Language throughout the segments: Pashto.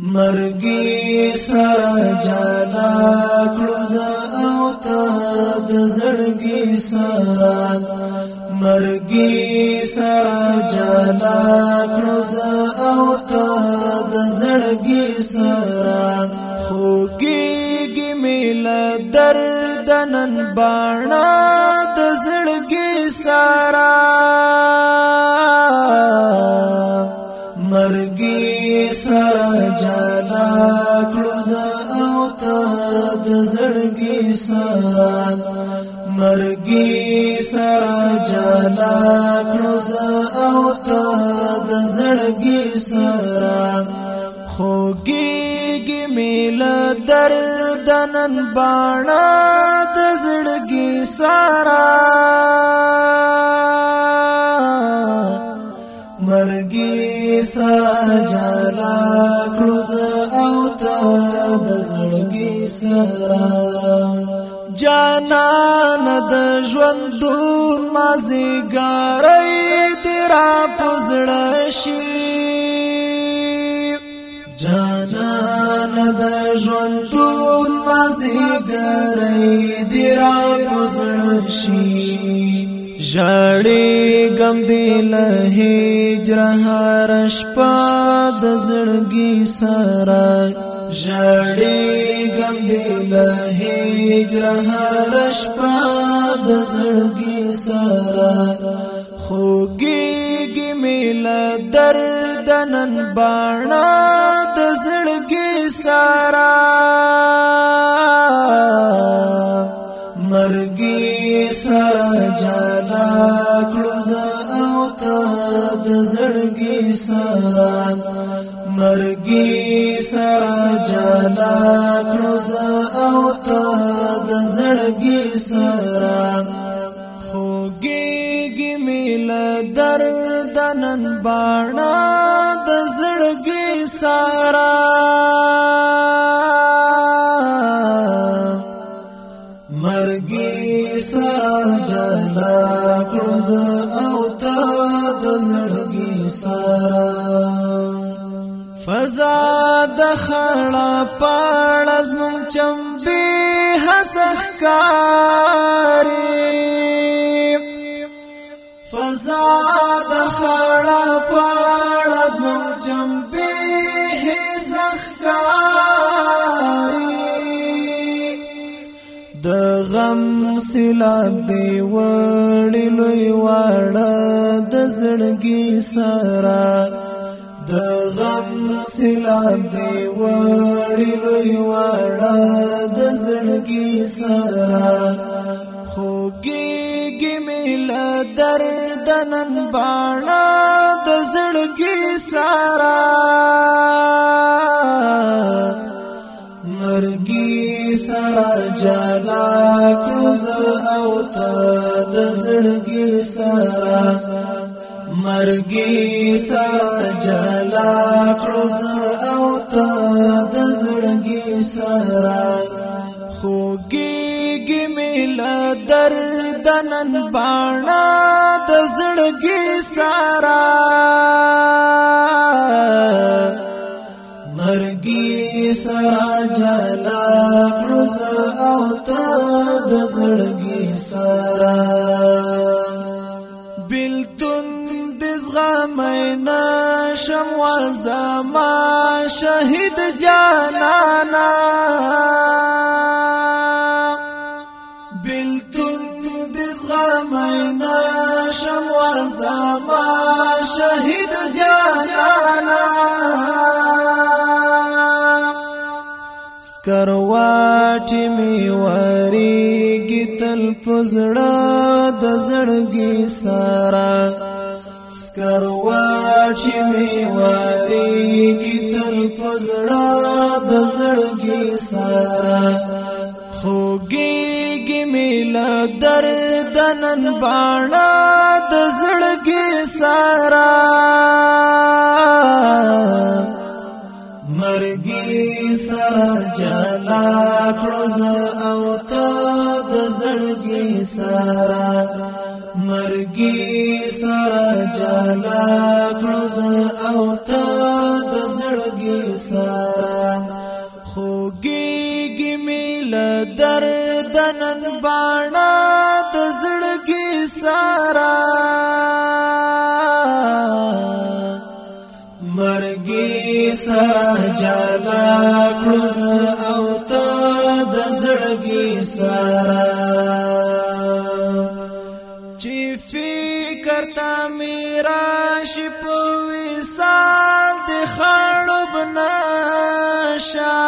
مرګي سره جدا کړز او ته د زړګي سره مرګي سره جدا کړز او ته د زړګي سره خوګيږي مل درد نن باڼه د زړګي سره سره جانا کړو زه او ته د زړګي سان مرګي سره جانا کړو زه او ته د زړګي سان خوګيږي مل درد نن باڼه د زړګي سره مرګي سره جانا د ژوند دور مازی ګړې دی را پزړه شي جانا د ژوند دور مازی ګړې دی را پزړه شي ژړې غم دی له هجر هر شپه د زړګي سره ژړې غم دې له هجر هر شپه د زړګي سره خوږيږي مل درد نن باڼه د زړګي سره مرګي سره جلا کړو زه او ته د زړګي سره سرا خوږیږي مل درد نن باڼه د زړګي سرا لاندې وړي لوی واړه د زړګي سرا د غم سلام دی وړي لوی واړه د زړګي سرا خوږي ګمل درد نن باڼ زړګي سره جلا کړز او ته د زړګي سره مرګي سره جلا کړز او ته د زړګي سره خوګيږي مل درد نن باڼه د زړګي سره مرګي سره روز او تا د زړګي سره بلتون د زغم نه شم و زما شهید جانانا بلتون د زغم نه شم و زما شهید جانانا کرواټی می وری گیتل پزړه د زړګي سارا کرواټی می وری گیتل پزړه د زړګي سارا خوګيږي مل درد نن باڼه د زړګي سارا مرګ سره جلا کړو او ته د زړګي سره مرګي سره جلا کړو او ته د زړګي سره خوګيږي مل درد نن باڼه د زړګي سره سرا جدا کړز او تا د زړګي سرا چې فکر تا میرا شپ وسال د خړوب نشا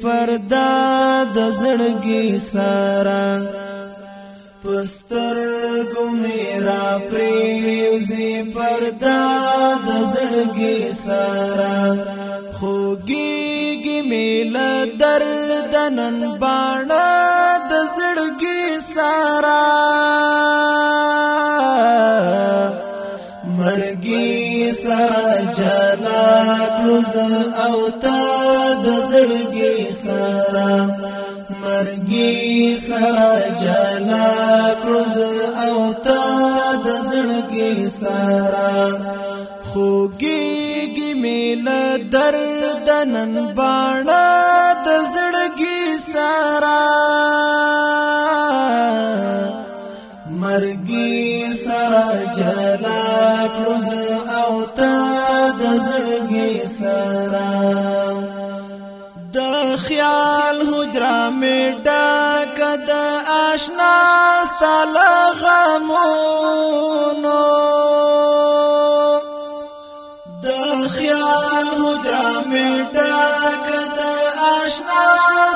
پردا د زړګي سارا پستر ګمیرا پریوزي پردا د زړګي سارا خوګيږي میل درد نن باڼه د زړګي سارا او تا د زړګي سا مرګي سا جلا کروز او تا د زړګي سا خوګيږي مل درد نن باڼه ناشنا ستل غمونو د خیال هدرا می ډک د آشنا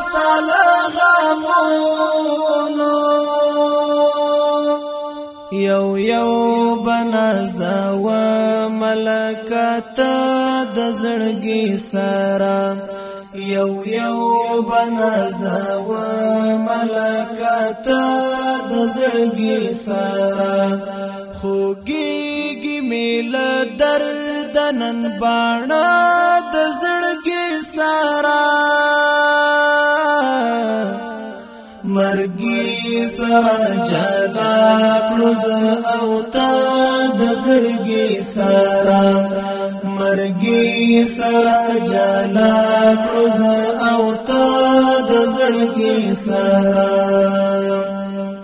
ستل غمونو یو یو بنزا و ملکت د زړګي سره یو یو بنازوا ملکاتا د زړګي سارا خوګيږي مل درد نن باڼه د زړګي سارا مرګي سره جدا کړو او تا د زړګي سارا مرګي سره جلا روز او تا د زړګي سره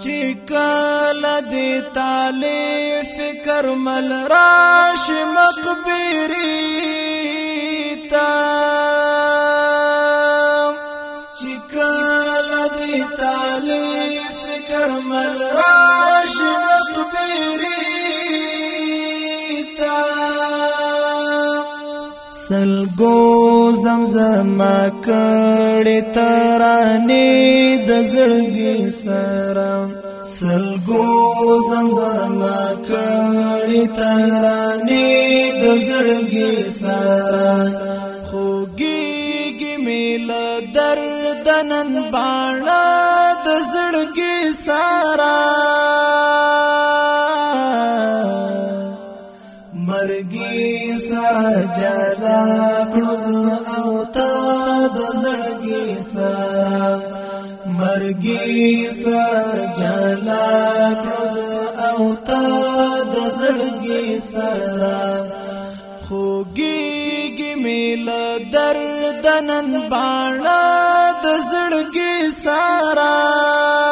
چې کله دې تاله فکر مل راش مقبري تا چې کله دې تاله فکر مل راش مقبري زمزم ما کړې ترانه د زړګي سره سلګو زمزم ما کړې ترانه د زړګي سره خوګيږي مل درد نن باڼه د زړګي سره مرګي سره جلا کړ سا مرګي سره جلا او تا د زړګي سره خوګيږي مل درد نن باڼه د زړګي سره